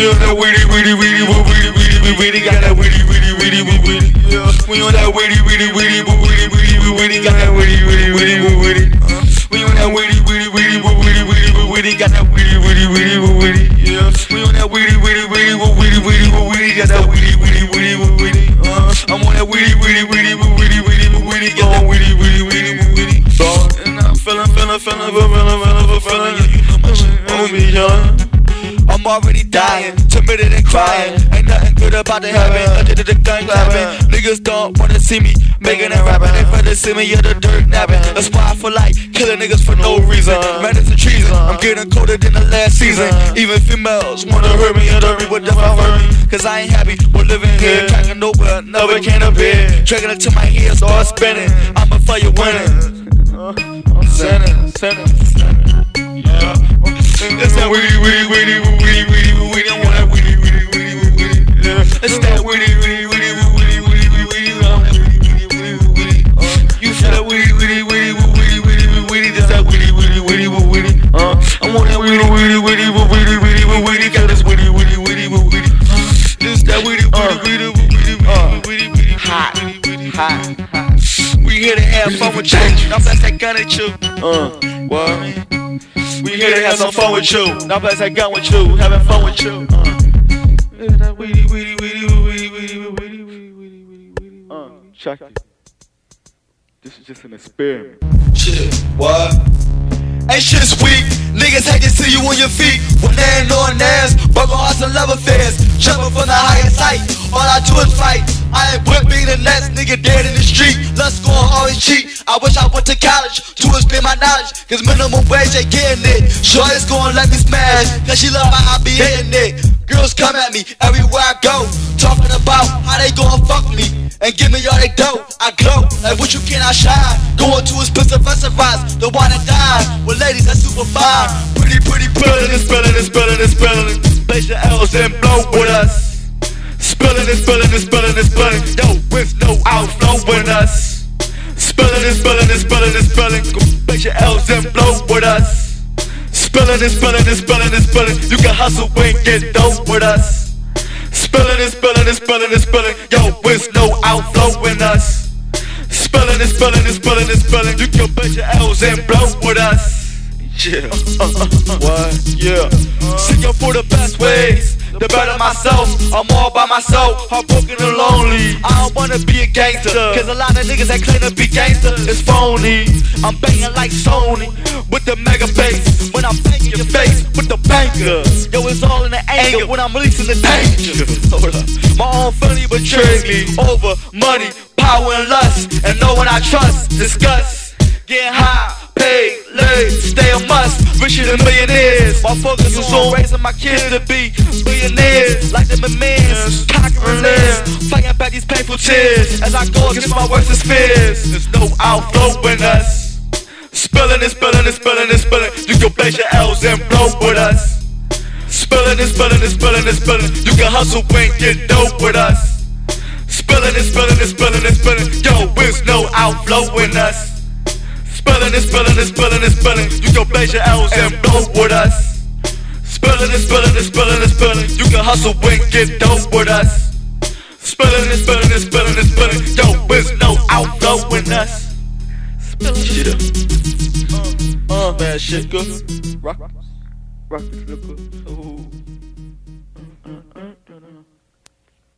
We on that witty, witty, witty, witty, witty, witty, witty, got that witty, witty, witty, witty, witty. We on that witty, witty, witty, witty, witty, witty, got that witty, witty, witty, witty. We on that witty, witty, witty, witty, witty, witty, got that witty, witty, witty, witty. Yeah. We on that witty, witty, witty, witty, witty, witty, got that witty, witty, witty, witty. I'm on that witty, witty, witty, witty, witty, witty, got that witty, witty, witty, witty. And I'm feeling, feeling, feeling, feeling, feeling, feeling, yeah, you know my shit. Gonna be yelling. Already dying, timid and crying. Ain't nothing good about the heaven, under the gun clapping. Niggas don't wanna see me making and rapping. They rather see me in the dirt napping. That's why I feel like killing niggas for no reason. Man, it's a treason. I'm getting colder than the last season. Even females wanna hurt me and hurt me, but never hurt me. Cause I ain't happy with living here. Cracking open another can of beer. It to my head, start spinning. I'm a fire winning. Sinning, sinning. It's that witty, witty, witty, witty, witty, witty. I want that witty, witty, witty, witty. Yeah. It's that witty, witty, witty, witty, witty, witty, witty. Witty, witty, witty, witty. You feel that witty, witty, witty, witty, witty, witty. This that witty, witty, witty, witty. Uh, I want that witty, witty, witty, witty, witty, witty. Got this witty, witty, witty, witty. This that witty, witty, witty, witty, witty, witty, hot, hot, hot. We here to have fun with you. Now blast that gun at you. Uh, what? We here to have some fun with you. Now blast that gun with you. Having fun with you. Uh. That weedy, weedy, weedy, weedy, weedy, weedy, weedy, weedy, weedy, weedy. Uh, check it. This is just an experiment. Shit, what? Ain't shit sweet. Niggas hate to see you on your feet. When they ain't no ass, broken hearts and love affairs. Jumping from the highest height. All I do is fight. I ain't with being the next nigga dead in the street. Let's go always cheat. I wish I went to college to expand my knowledge. Cause minimum wage ain't getting it. Sure it's gonna let me smash. Cause she love how I be hitting it. Girls come at me everywhere I go. Talking about how they gonna fuck me. And give me all they dough. I glow. Like what you cannot shine. Going to expensive restaurants. The one that die. With ladies that's super fine. Pretty, pretty, Spilling and spilling and spilling and spilling. Place your L's and blow with us. Spilling and spilling and spilling and spilling. Yo, with no outflow with us. Spelling, en spelling, en spullen en spullen. Kom bij je blow with us. Spelling, en spelling, en. You can hustle and get dope with us. Spelling, en spelling, en spullen en spullen. Yo, with no outflow in us. Spelling, en spelling, en spullen en spullen. You can bet your L's and blow with us. Yeah, uh, uh, uh, what? Yeah. Seek out for the best ways. The better myself. I'm all by myself. Heartbroken and lonely. I don't wanna be a gangster. Cause a lot of niggas that claim to be gangster is phony. I'm banging like Sony with the mega bass. When I'm banging your face with the banger. Yo, it's all in the anger when I'm releasing the danger. My own family betrayed me over money, power, and lust. And no one I trust. Disgust. Getting high, paid, laid, stay a must. Richer than millionaires. My focus is on raising my kids to be billionaires. Like them immense, conquering lands. Fighting back these painful tears. As I go against my worst fears. There's no outflow in us. Spilling and spilling and spilling and spilling. You can place your L's and blow with us. Spilling and spilling and spilling and spilling. You can hustle and get dope with us. Spilling and spilling and spilling and spilling. Yo, there's no outflow in us. Spilling and spilling and spilling and spilling. You can blaze your L's and blow with us. Spilling and spilling and spilling and spilling. You can hustle and get dope with us. Spilling and spilling and spilling and spilling. Yo, there's no outflow in us. Spilling shit up. Uh, uh, man, shit good. Rock, rock, rock,